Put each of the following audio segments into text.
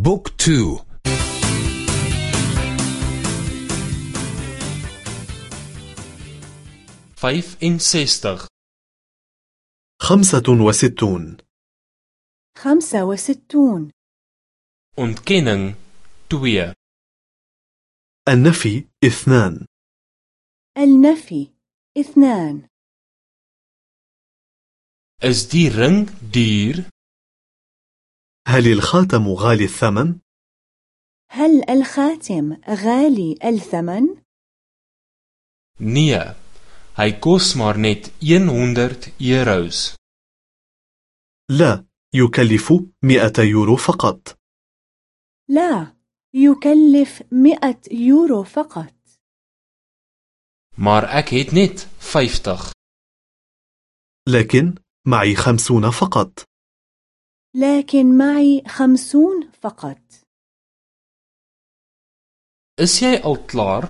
Book two. Vyf en sestig. خمسة وستون. خمسة وستون. Ontkenning 2 النفي اثنان. النفي اثنان. Is die ring duur هل الخاتم غالي الثمن؟ هل الخاتم غالي الثمن؟ nee hy kos maar net 100 euros. لا يكلف مئة يورو فقط. لا يكلف مئة يورو فقط. Maar ek het net 50 لكن معي خمسون فقط. لكن معي خمسون فقط. is jy al klaar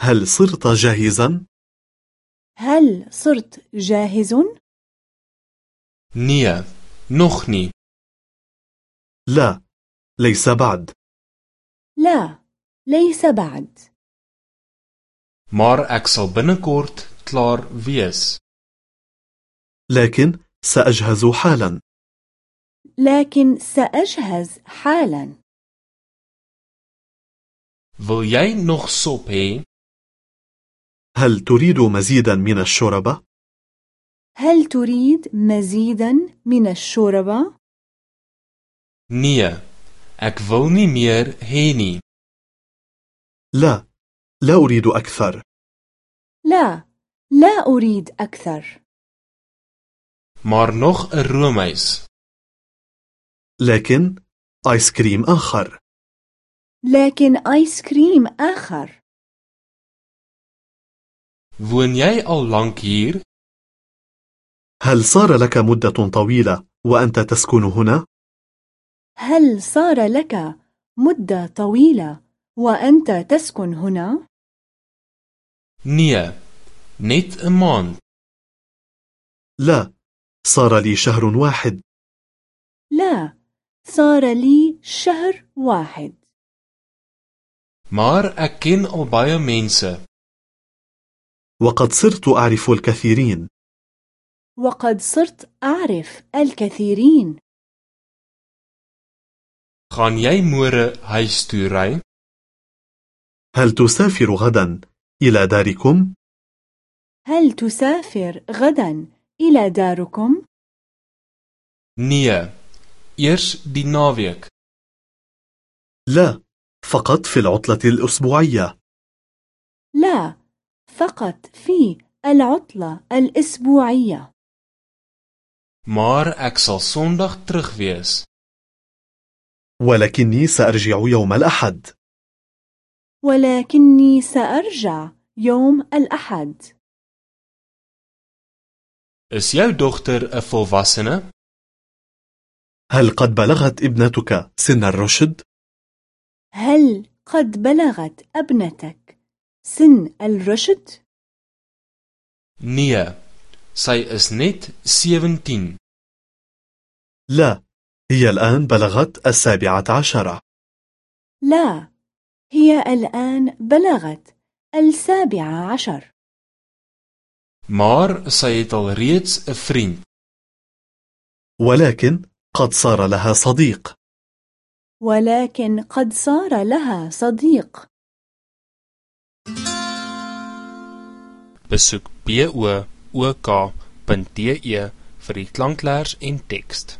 هل صرت جاهزا؟ هل صرت جاهز؟ nog nie لا ليس بعد. لا ليس بعد. maar ek sal binnekort klaar wees لكن سأجهز حالا. لكن سأجهز حالا. Wil jy nog sop hê هل تريد مزيدا من الشوربة؟ هل تريد مزيدا من الشوربة؟ nee ek wil nie meer hê nie. لا لا أريد أكثر. لا لا أريد أكثر. Maar nog 'n roomys لكن آيس كريم آخر. لكن آيس كريم آخر. Woon jy al lank hier? هل صار لك مدة طويلة وأنت تسكن هنا؟ هل صار لك مدة طويلة وأنت تسكن هنا؟ nee net 'n maand. لا صار لي شهر واحد. لا صار لي شهر واحد. Maar ek ken al baie mense. وقد صرت أعرف الكثيرين. وقد صرت أعرف الكثيرين. Gaan jy môre huis toe ry? هل تسافر غدا إلى داركم؟ هل تسافر غدا إلى داركم؟ nee. Eers die naweek. لا فقط في العطلة الأسبوعية. لا فقط في العطلة الأسبوعية. Maar ek sal sonderdag terug wees. ولكني سأرجع يوم الأحد. ولكني سأرجع يوم الأحد. Is jou dogter 'n volwassene? هل قد بلغت ابنتك سن الرشد؟ هل قد بلغت ابنتك سن الرشد؟ nee sy is net 17 لا. هي الآن بلغت السابعة عشرة لا. هي الآن بلغت السابعة عشر. Maar sy het al reeds 'n vriend. ولكن قد صار لها صديق. ولكن قد صار لها صديق. بسوك بيئوة وكا بنتيئية فريد لانكلارش ان تكست